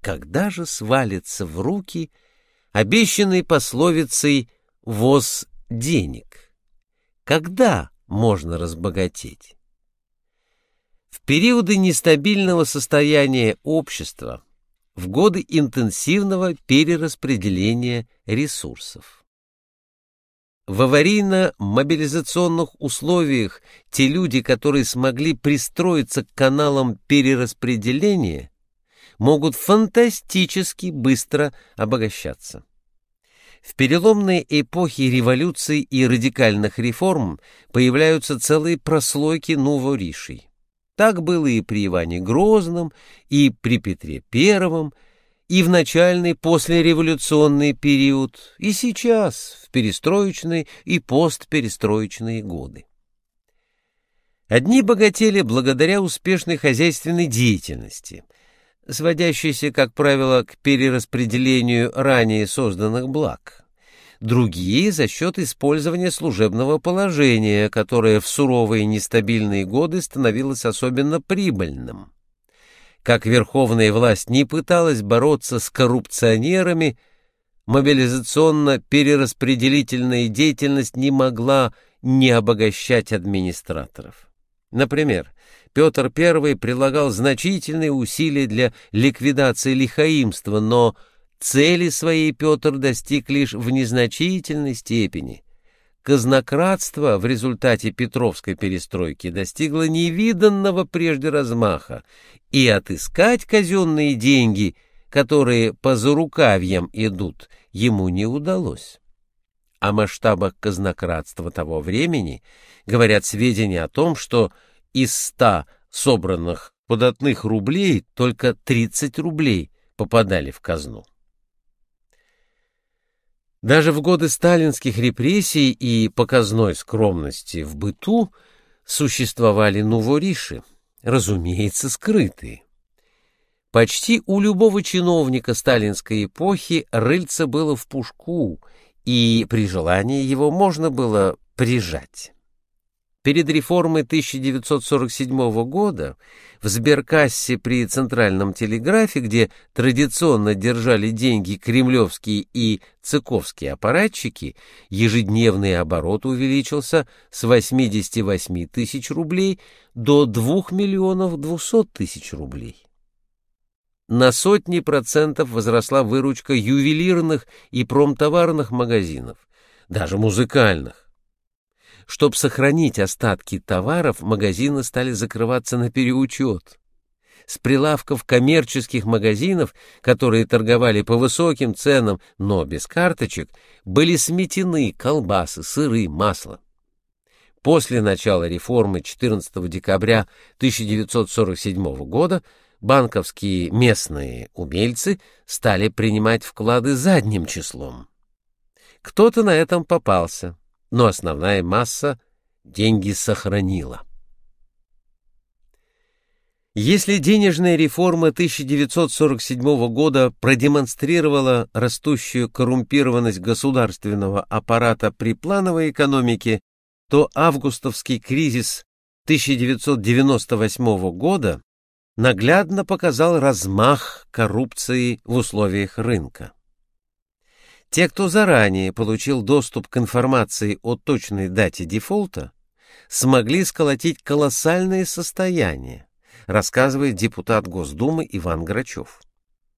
когда же свалится в руки обещанный пословицей «воз денег»? Когда можно разбогатеть? В периоды нестабильного состояния общества, в годы интенсивного перераспределения ресурсов. В аварийно-мобилизационных условиях те люди, которые смогли пристроиться к каналам перераспределения, могут фантастически быстро обогащаться. В переломные эпохи революций и радикальных реформ появляются целые прослойки новоришей. Так было и при Иване Грозном, и при Петре Первом, и в начальный послереволюционный период, и сейчас, в перестроечные и постперестроечные годы. Одни богатели благодаря успешной хозяйственной деятельности, сводящейся, как правило, к перераспределению ранее созданных благ другие за счет использования служебного положения, которое в суровые нестабильные годы становилось особенно прибыльным. Как верховная власть не пыталась бороться с коррупционерами, мобилизационно-перераспределительная деятельность не могла не обогащать администраторов. Например, Петр I прилагал значительные усилия для ликвидации лихаимства, но Цели своей Петр достиг лишь в незначительной степени. Казнократство в результате Петровской перестройки достигло невиданного прежде размаха, и отыскать казенные деньги, которые по зарукавьям идут, ему не удалось. О масштабах казнократства того времени говорят сведения о том, что из ста собранных податных рублей только 30 рублей попадали в казну. Даже в годы сталинских репрессий и показной скромности в быту существовали нувориши, разумеется, скрытые. Почти у любого чиновника сталинской эпохи рыльце было в пушку, и при желании его можно было прижать. Перед реформой 1947 года в сберкассе при Центральном телеграфе, где традиционно держали деньги кремлевские и цыковские аппаратчики, ежедневный оборот увеличился с 88 тысяч рублей до 2 миллионов 200 тысяч рублей. На сотни процентов возросла выручка ювелирных и промтоварных магазинов, даже музыкальных. Чтобы сохранить остатки товаров, магазины стали закрываться на переучет. С прилавков коммерческих магазинов, которые торговали по высоким ценам, но без карточек, были сметены колбасы, сыры, масло. После начала реформы 14 декабря 1947 года банковские местные умельцы стали принимать вклады задним числом. Кто-то на этом попался но основная масса деньги сохранила. Если денежная реформа 1947 года продемонстрировала растущую коррумпированность государственного аппарата при плановой экономике, то августовский кризис 1998 года наглядно показал размах коррупции в условиях рынка. Те, кто заранее получил доступ к информации о точной дате дефолта, смогли сколотить колоссальные состояния, рассказывает депутат Госдумы Иван Грачев.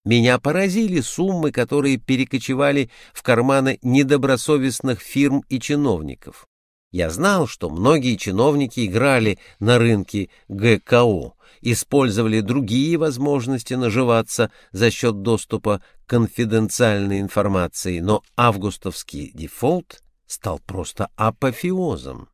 Меня поразили суммы, которые перекочевали в карманы недобросовестных фирм и чиновников. Я знал, что многие чиновники играли на рынке ГКО, использовали другие возможности наживаться за счет доступа к конфиденциальной информации, но августовский дефолт стал просто апофеозом.